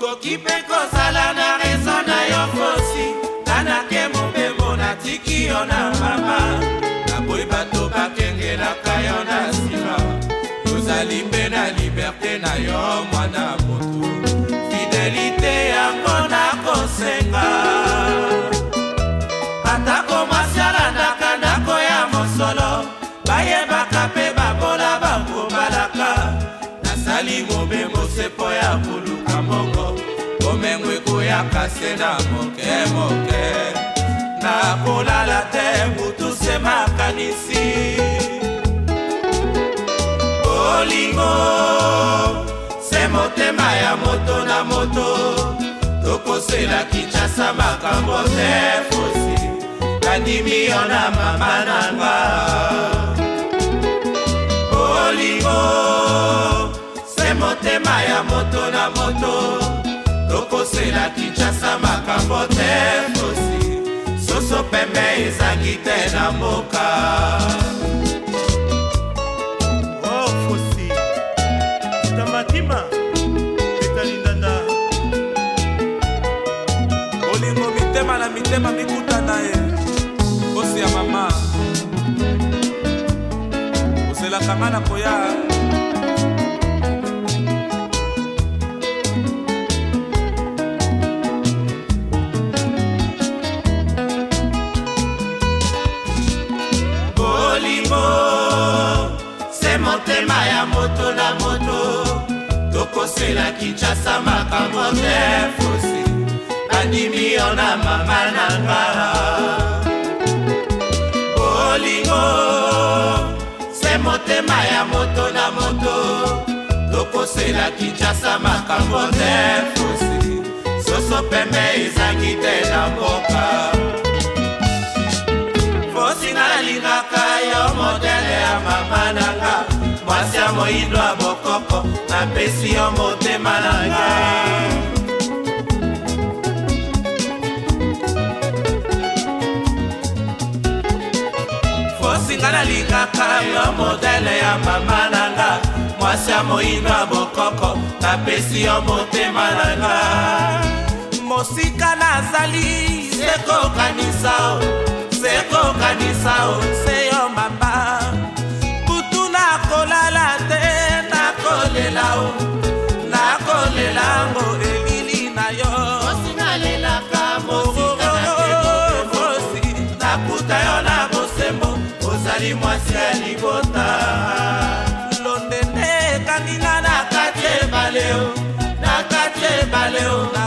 okoki mpe kozala na rezo na yo fosi tanake mobembo natiki yo na mama naboyi bato bakengelaka yo na nsima ozali mpe na liberte na yo mwana motu fidelite yango nakosenga atako mwasi alandaka ndako ya mosolo bayebaka mpe babola bakobalaka nasali mobembo sepo ya bulu moko komengwi koyaka se na mokemoke nakolala te butu se makanisi bolingo se motema ya moto na moto tokosela kinshasa makambo te fosi kandimi yo na mama nanga bolingo motema ya moto na moto tokosela kinshasa makambo te fosi soso pembe ezangi te na mboka oh, fosi tamatima etalindanda olingo mitema na mitema mikutana ye kosi ya mama ozelaka nga na koya kosela kinshasa makambo te fosi bandimi yo na mama na nga bolingo se motema ya moto na moto tokosela kinshasa makambo te fosi soso pembe ezangi te na mboka fosi nalingaka yo modele ya mama na nga mwasi ya moindo ya bokoko napesi yo motema na ngai fosinga nalingaka yo modele ya mama na nga mwasi ya moindo ya bokoko napesi yo motema na nga mosika nazali sekokanisa o sekokanisa o nazali mwasi ya libota londe nde ekanginga na kati ebale na kati ebale